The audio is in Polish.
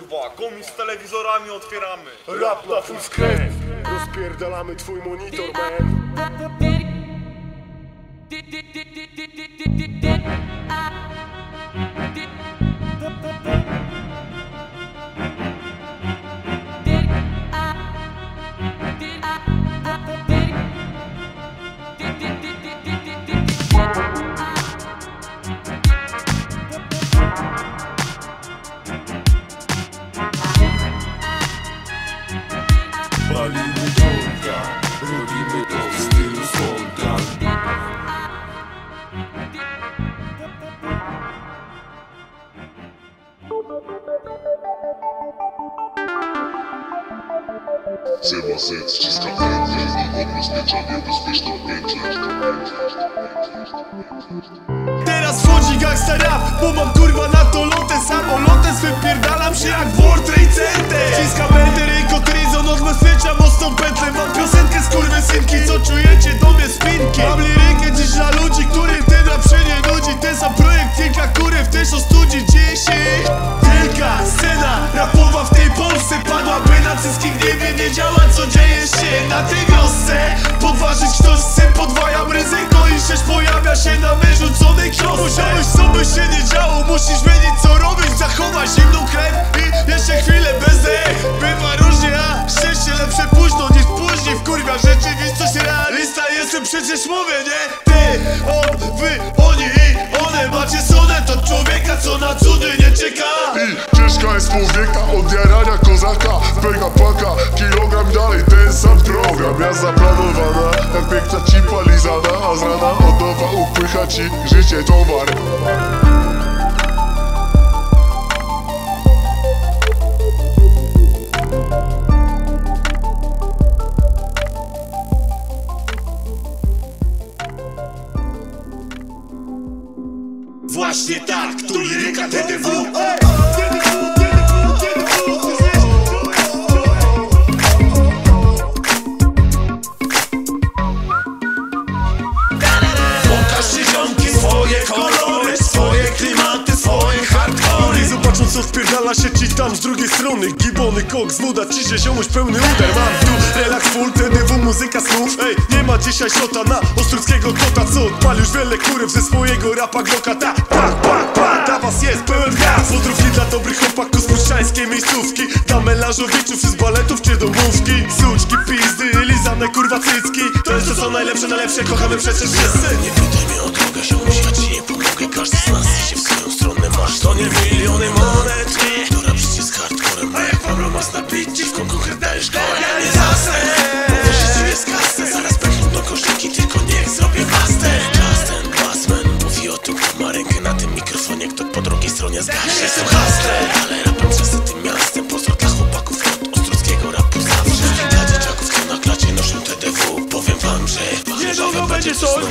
kurwa, komis z telewizorami otwieramy. Rap na full screen Rozpierdalamy twój monitor, man Trzeba set ściska pętlę i odbezpieczanie bezpieczną pętlę Teraz wchodzi gangsta rap, bo mam kurwa na to lotę Samolotem wypierdalam się jak World Trade Center. Ciska będę ręko trizon, odbezpiecza mocną pętlę Mam piosenkę z kurwy synki, co czujecie do mnie spinki? Mam lirykę dziś dla ludzi, którym ten rap się nie nudzi. Ten sam projekt kilka kurew też ostudzi na tej wiosce. Podważyć ktoś chce, podwajam ryzyko i sześć pojawia się na wyrzuconej książce Musiałeś co by się nie działo, musisz wiedzieć co robić. Zachować zimną krew i jeszcze chwilę bez dech Bywa różnie, a szczęście lepsze późno niż później. Wkurwia rzeczywistość realista Jestem przecież mówię, nie? Ty, on, wy, oni i one Macie sonet od człowieka, co na cudy nie czeka. I ciężka jest człowieka od jarania kozaka. Pega życie towar Właśnie tak, to liryka TDW wpierdala się ci tam z drugiej strony. Gibony, koks, woda, ciśnie ziomuś pełny uder. Mam tu relaks full, TDW, muzyka snów Ej, nie ma dzisiaj szota na ostruckiego kota Co odpalił już wiele kurew ze swojego rapa gloka Tak, pak, pak, pak, dla was jest pełen gaz. Pozdrówki dla dobrych chłopaków z puszczańskiej miejscówki. Dla melanżowiczów z baletów czy domówki. Suczki, pizdy, lizane kurwa cycki. To jest to co najlepsze, najlepsze, kochamy przecież wszyscy. Nie pytaj mnie o drogę, ziomuś, ja ci nie drugiej stronie zgaśnie Jestem hustler, ale rapem przez tym miastem. Pozdro dla chłopaków od ostruckiego rapu zawsze. Dla dzieciaków, co na klacie noszą TDW Powiem wam, że Niedługo będzie coś,